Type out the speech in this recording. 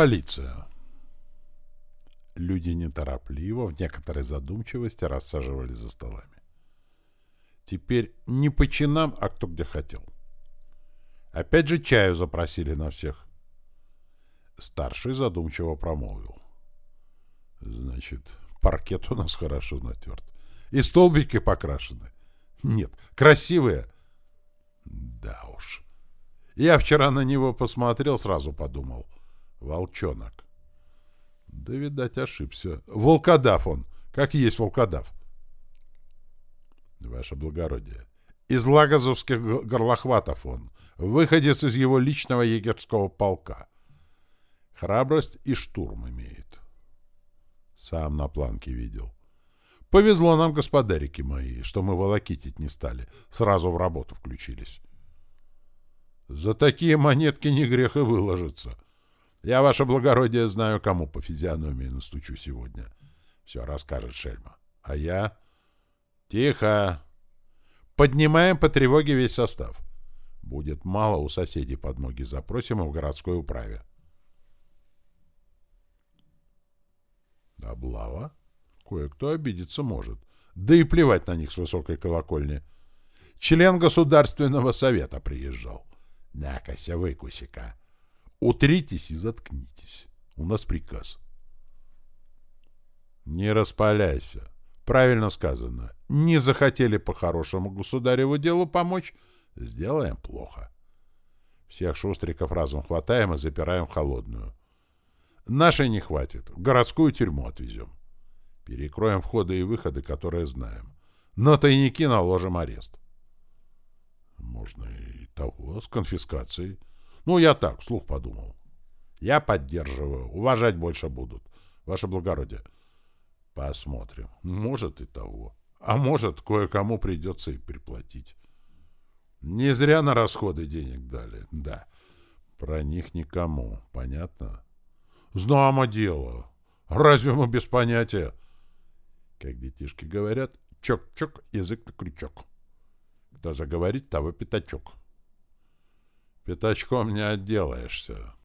полиция. Люди неторопливо, в некоторой задумчивости рассаживались за столами. Теперь не по чинам, а кто где хотел. Опять же чаю запросили на всех. Старший задумчиво промолвил. Значит, паркет у нас хорошо натерт. И столбики покрашены. Нет, красивые. Да уж. Я вчера на него посмотрел, сразу подумал. Волчонок. Да, видать, ошибся. Волкодав он. Как есть волкодав. Ваше благородие. Из лагозовских горлохватов он. Выходец из его личного егерского полка. Храбрость и штурм имеет. Сам на планке видел. Повезло нам, господарики мои, что мы волокитить не стали. Сразу в работу включились. За такие монетки не грех и выложиться. Я, ваше благородие, знаю, кому по физиономии настучу сегодня. Все расскажет Шельма. А я... Тихо! Поднимаем по тревоге весь состав. Будет мало у соседей подмоги, запросим в городской управе. Облава? Кое-кто обидеться может. Да и плевать на них с высокой колокольни. Член Государственного совета приезжал. Накося, выкуси-ка. Утритесь и заткнитесь. У нас приказ. Не распаляйся. Правильно сказано. Не захотели по-хорошему государеву делу помочь, сделаем плохо. Всех шустриков разум хватаем и запираем в холодную. Нашей не хватит. В городскую тюрьму отвезем. Перекроем входы и выходы, которые знаем. На тайники наложим арест. Можно и того, с конфискацией. Ну, я так, вслух подумал. Я поддерживаю. Уважать больше будут. Ваше благородие. Посмотрим. Может и того. А может, кое-кому придется и приплатить. Не зря на расходы денег дали. Да. Про них никому. Понятно? Знамо дело. Разве мы без понятия? Как детишки говорят, чок-чок, язык на крючок. Кто заговорит, того пятачок. Пятачком не отделаешься.